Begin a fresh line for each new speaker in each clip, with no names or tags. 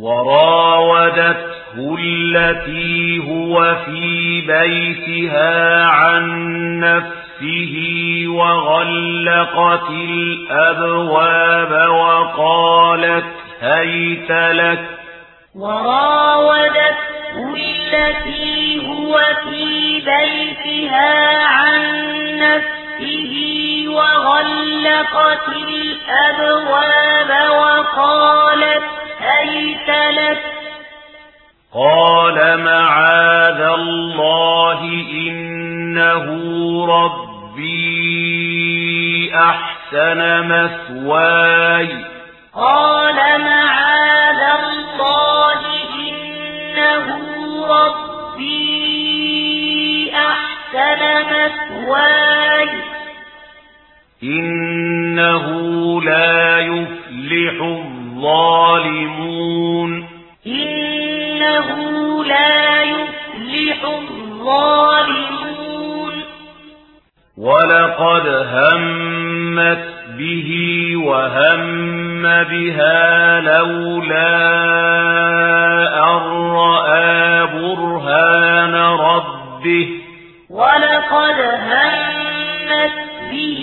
وراودته التي هو في بيتها عن نفسه وغلقت الأبواب وقالت هيت لك.
وراودته التي هو في بيتها عن نفسه وغلقت الأبواب السلسلة
قال معاذ الله إنه ربي أحسن مثواي
قال معاذ الله إنه ربي أحسن مثواي
إنه لا يفلح الظالمون
إنه لا يفلح الظالمون
ولقد همت به وهم بها لولا أن رأى برهان ربه
ولقد همت به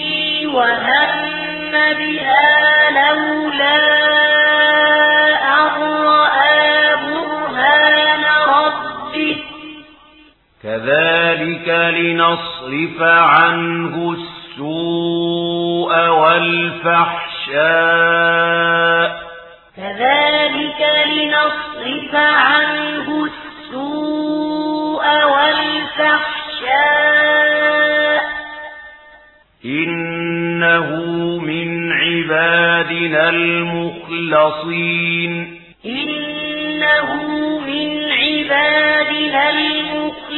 وهم بها لولا
كذلك لنصرف عنه السوء والفحشاء.
كذلك لنصرف عنه السوء والفحشاء.
إنه من عبادنا المخلصين.
إنه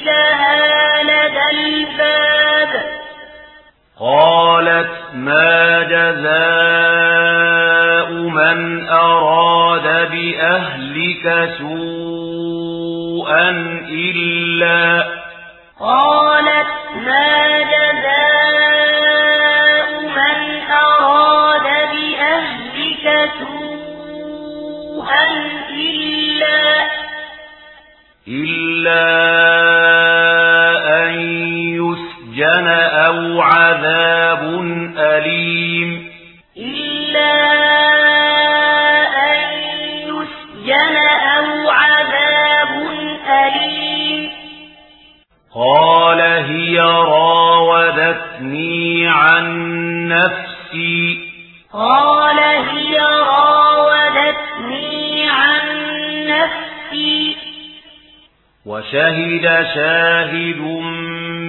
إذا لدى الباب
قالت ما جزاء من أراد بأهلك سوءا إلا
قالت ما جزاء من أراد بأهلك سوءا إلا
إلا
إلا أن يسجن أو عذاب أليم
قال هي راودتني عن نفسي
قال هي راودتني عن نفسي
وشهد شاهد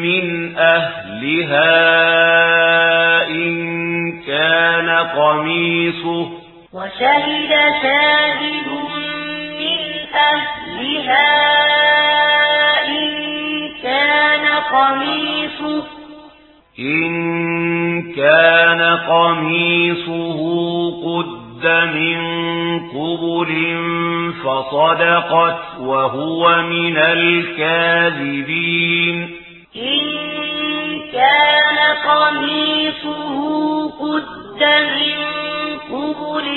من أهلها قميصه
وشهد شاهد من أهلها إن كان قميصه.
إن كان قميصه قد من قبل فصدقت وهو من الكاذبين.
إن كان قميصه من قبل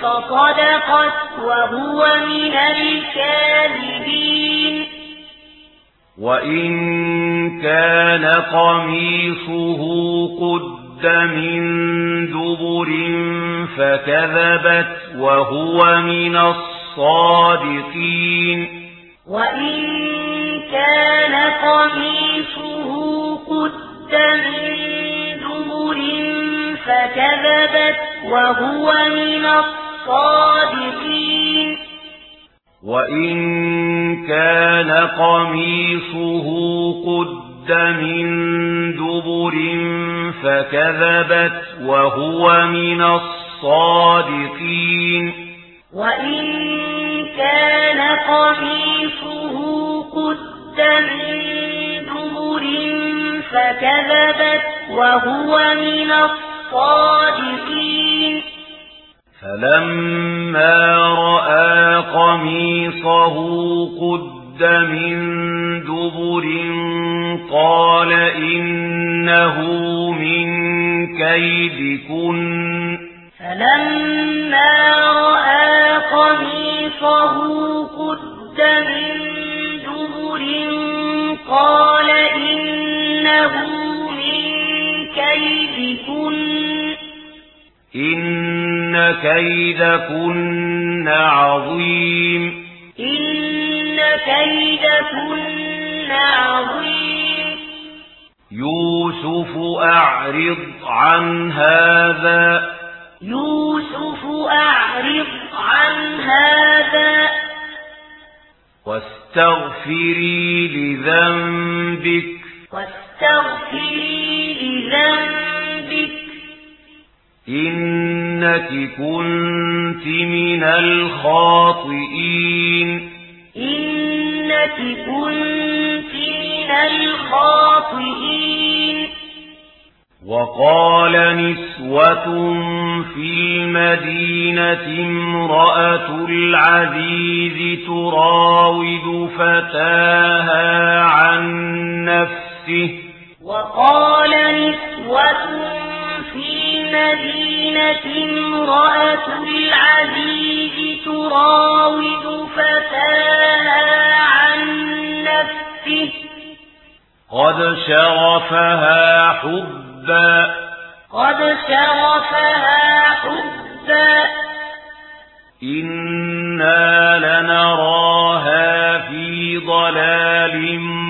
فصدقت وهو من الكاذبين
وإن كان قميصه قد من دبر فكذبت وهو من الصادقين
وإن كان قميصه قد من فكذبت وهو من الصادقين.
وإن كان قميصه قد من دبر فكذبت وهو من الصادقين.
وإن كان قميصه قد من دبر فكذبت وهو من الصادقين الصادقين.
فلما رأى قميصه قد من دبر قال إنه من كيدكن.
فلما رأى قميصه قد
إن كيدكن عظيم
إن كيدكن عظيم
يوسف أعرض عن هذا
يوسف أعرض عن هذا
واستغفري لذنبك
واستغفري
إنك كنت من الخاطئين
إنك كنت من الخاطئين
وقال نسوة في المدينة امرأة العزيز تراود فتاها عن نفسه
وقال امرأة العزيز تراود فتاها عن نفسه
قد شرفها حبا
قد شرفها حبا
إنا لنراها في ضلال مبين